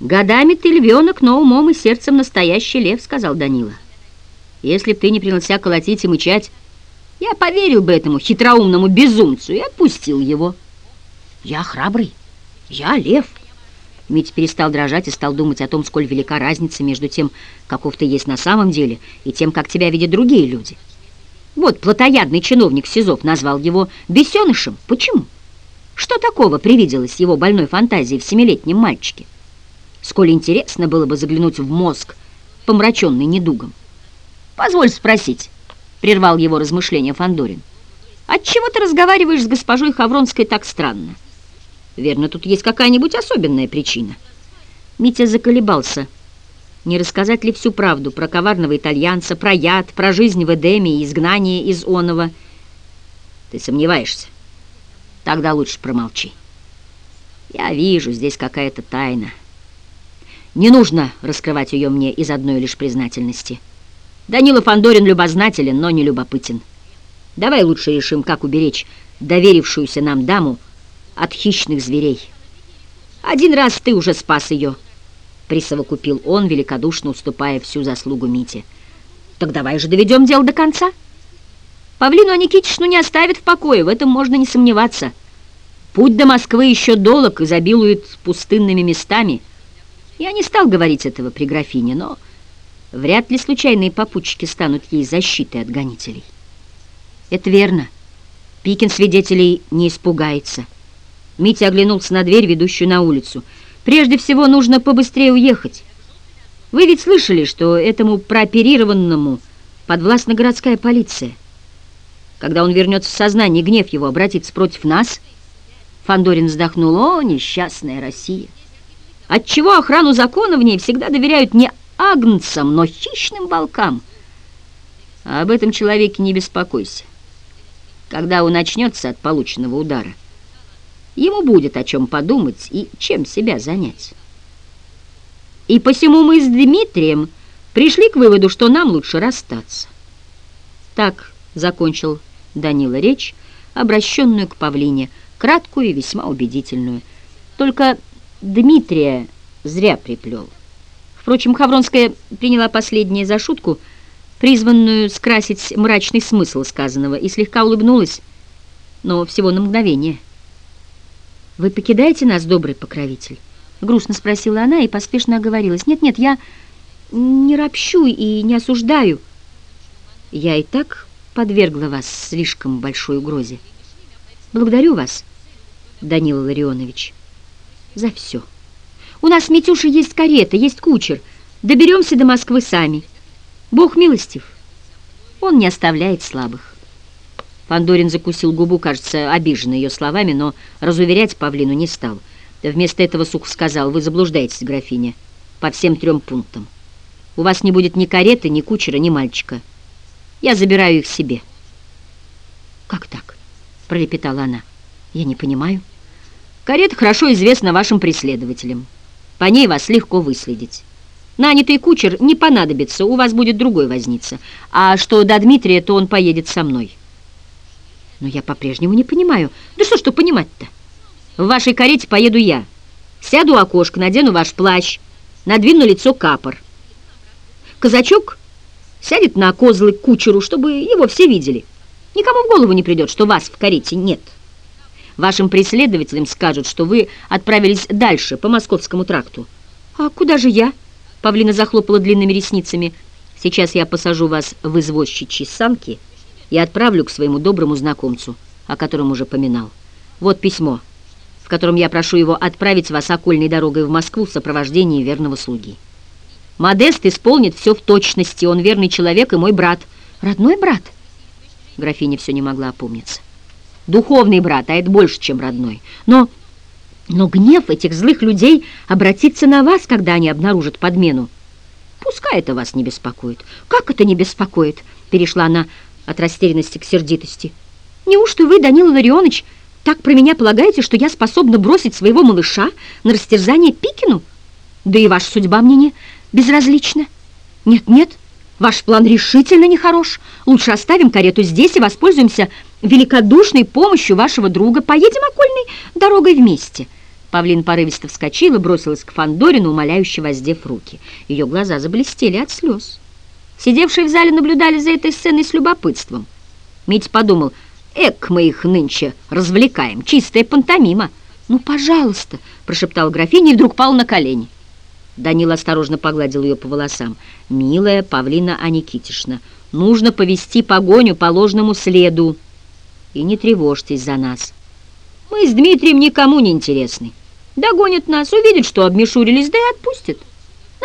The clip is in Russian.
«Годами ты львенок, но умом и сердцем настоящий лев», — сказал Данила. «Если б ты не принялся колотить и мычать, я поверил бы этому хитроумному безумцу и отпустил его». «Я храбрый, я лев». Митя перестал дрожать и стал думать о том, сколь велика разница между тем, каков ты есть на самом деле, и тем, как тебя видят другие люди. Вот плотоядный чиновник Сизов назвал его бесенышем. Почему? Что такого привиделось его больной фантазии в семилетнем мальчике? Сколь интересно было бы заглянуть в мозг, помраченный недугом. «Позволь спросить», — прервал его размышления Фандорин. «Отчего ты разговариваешь с госпожой Хавронской так странно? Верно, тут есть какая-нибудь особенная причина». Митя заколебался. Не рассказать ли всю правду про коварного итальянца, про яд, про жизнь в Эдеме и изгнание из Онова? Ты сомневаешься? Тогда лучше промолчи. Я вижу, здесь какая-то тайна. Не нужно раскрывать ее мне из одной лишь признательности. Данила Фандорин любознателен, но не любопытен. Давай лучше решим, как уберечь доверившуюся нам даму от хищных зверей. Один раз ты уже спас ее, присовокупил он, великодушно уступая всю заслугу Мите. Так давай же доведем дело до конца. Павлину Аникитичну не оставит в покое, в этом можно не сомневаться. Путь до Москвы еще долг, изобилует пустынными местами — я не стал говорить этого при графине, но вряд ли случайные попутчики станут ей защитой от гонителей. Это верно. Пикин свидетелей не испугается. Митя оглянулся на дверь, ведущую на улицу. Прежде всего нужно побыстрее уехать. Вы ведь слышали, что этому прооперированному подвластна городская полиция. Когда он вернется в сознание, гнев его обратится против нас. Фандорин вздохнул. О, несчастная Россия! Отчего охрану закона в ней всегда доверяют не агнцам, но хищным волкам? А об этом человеке не беспокойся. Когда он начнется от полученного удара, ему будет о чем подумать и чем себя занять. И посему мы с Дмитрием пришли к выводу, что нам лучше расстаться. Так закончил Данила речь, обращенную к Павлине, краткую и весьма убедительную. Только Дмитрия зря приплел. Впрочем, Хавронская приняла последнее за шутку, призванную скрасить мрачный смысл сказанного, и слегка улыбнулась, но всего на мгновение. «Вы покидаете нас, добрый покровитель?» Грустно спросила она и поспешно оговорилась. «Нет-нет, я не ропщу и не осуждаю. Я и так подвергла вас слишком большой угрозе. Благодарю вас, Данила Ларионович» за все. У нас в Митюше есть карета, есть кучер. Доберемся до Москвы сами. Бог милостив. Он не оставляет слабых. Фандорин закусил губу, кажется, обиженный ее словами, но разуверять Павлину не стал. Вместо этого сухо сказал, вы заблуждаетесь, графиня, по всем трем пунктам. У вас не будет ни кареты, ни кучера, ни мальчика. Я забираю их себе. Как так? Пролепетала она. Я не понимаю. Карета хорошо известна вашим преследователям. По ней вас легко выследить. Нанятый кучер не понадобится, у вас будет другой возница. А что до Дмитрия, то он поедет со мной. Но я по-прежнему не понимаю. Да что ж тут понимать-то? В вашей карете поеду я. Сяду у окошка, надену ваш плащ, надвину лицо капор. Казачок сядет на козлы к кучеру, чтобы его все видели. Никому в голову не придет, что вас в карете нет». Вашим преследователям скажут, что вы отправились дальше, по Московскому тракту. А куда же я? Павлина захлопала длинными ресницами. Сейчас я посажу вас в извозчичьи санки и отправлю к своему доброму знакомцу, о котором уже поминал. Вот письмо, в котором я прошу его отправить вас окольной дорогой в Москву в сопровождении верного слуги. Модест исполнит все в точности, он верный человек и мой брат. Родной брат? Графиня все не могла опомниться духовный брат, а это больше, чем родной. Но, но гнев этих злых людей обратится на вас, когда они обнаружат подмену. Пускай это вас не беспокоит. Как это не беспокоит? Перешла она от растерянности к сердитости. Неужто вы, Данила Ларионович, так про меня полагаете, что я способна бросить своего малыша на растерзание Пикину? Да и ваша судьба мне не безразлична. Нет-нет, ваш план решительно нехорош. Лучше оставим карету здесь и воспользуемся великодушной помощью вашего друга поедем окольной дорогой вместе. Павлин порывисто вскочила, бросилась к Фандорину, умоляюще воздев руки. Ее глаза заблестели от слез. Сидевшие в зале наблюдали за этой сценой с любопытством. Митя подумал, эк, мы их нынче развлекаем, чистая пантомима. «Ну, пожалуйста», — прошептала графиня и вдруг пал на колени. Данила осторожно погладил ее по волосам. «Милая Павлина Аникитишна, нужно повести погоню по ложному следу. И не тревожьтесь за нас. Мы с Дмитрием никому не интересны. Догонят нас, увидят, что обмешурились, да и отпустят.